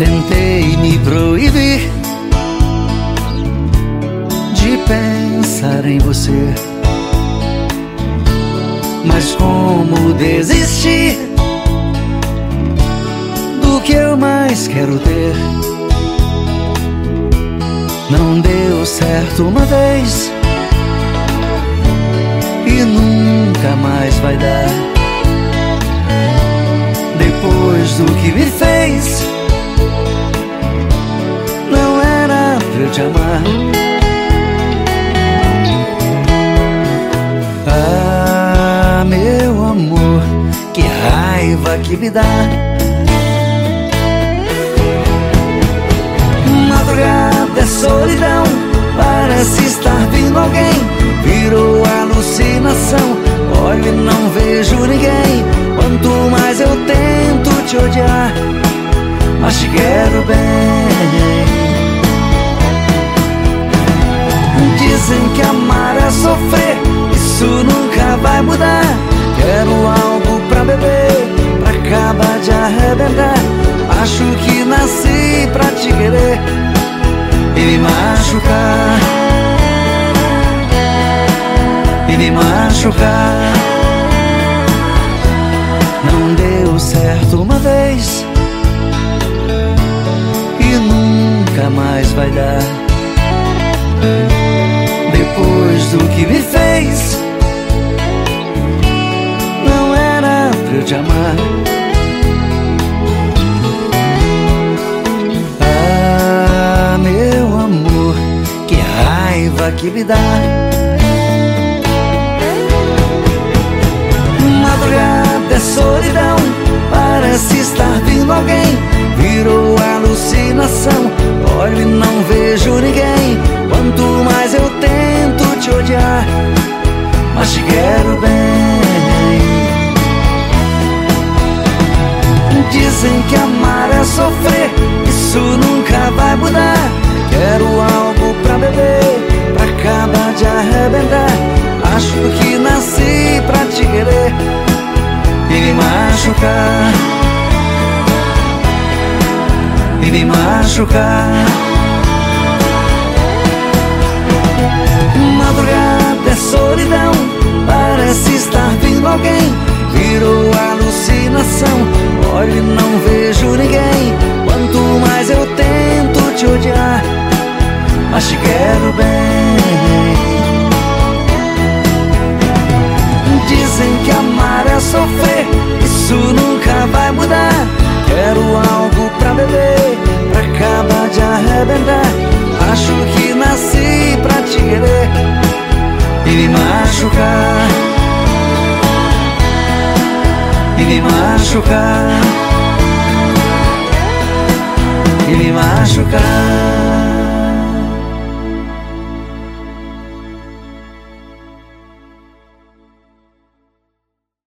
Tentei me proibir de pensar em você. Mas como desistir do que eu mais quero ter? Não deu certo uma vez e nunca mais vai dar. Depois do que me fez, te amar. Ah, meu amor, que raiva que me dá. Madrugada é solidão, parece estar vindo alguém. Virou alucinação, olho e não vejo ninguém. Quanto mais eu tento te odiar, mas te quero bem. Dizem que amar é sofrer, isso nunca vai mudar. Quero algo pra beber, pra acabar de arrebentar. Acho que nasci pra te querer e me machucar. E me machucar. Não deu certo uma vez e nunca mais vai dar. Te amar. Ah, meu amor, que raiva que me dá. Madrugada é solidão, parece estar vindo alguém. Virou alucinação, olho e não vejo ninguém. Quanto mais eu tento te odiar, mas te quero bem. Quero algo pra beber, pra acabar de arrebentar. Acho que nasci pra te querer e me machucar. E me machucar. E me machucar. E me machucar.